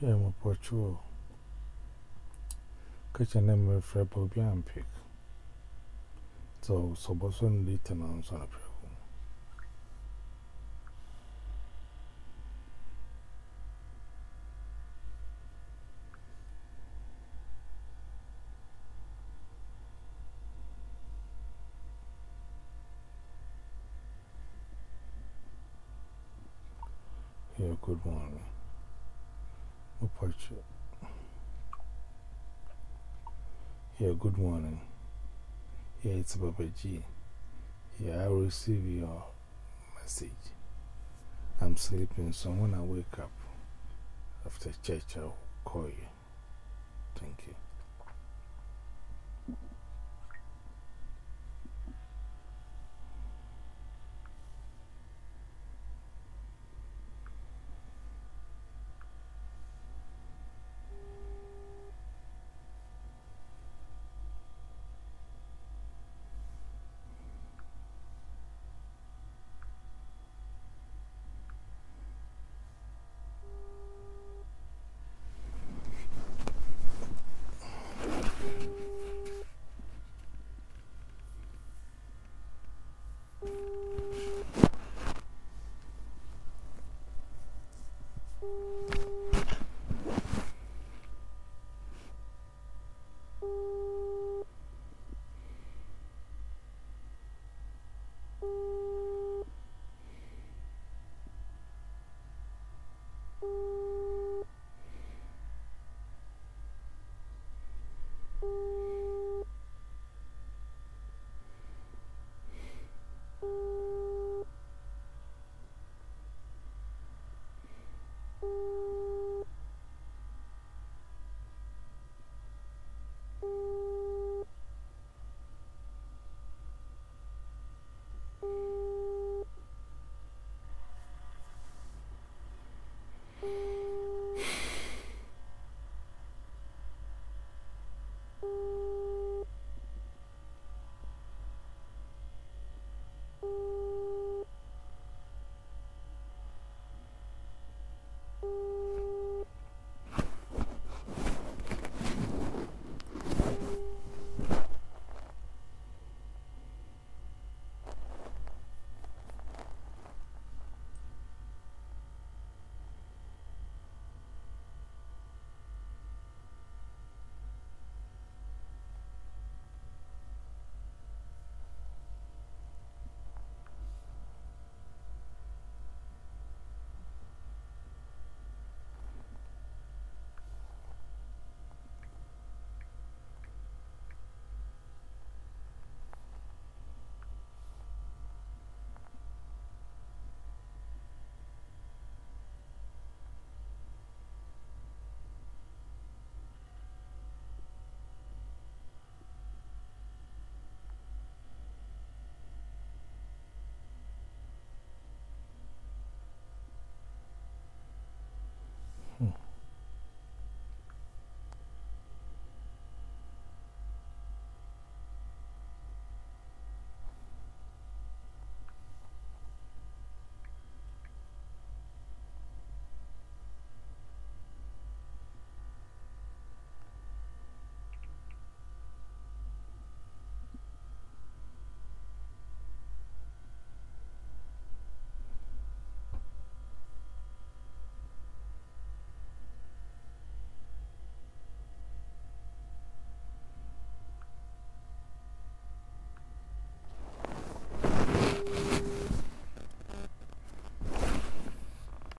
Yeah, I'm a portual. Catch a name of Fred Bobby and pick. So, so, but soon later, I'm sorry. Yeah, good morning. Yeah, good morning. Yeah, it's Baba G. Yeah, I receive your message. I'm sleeping, so when I wake up after church, I'll call you. Thank you.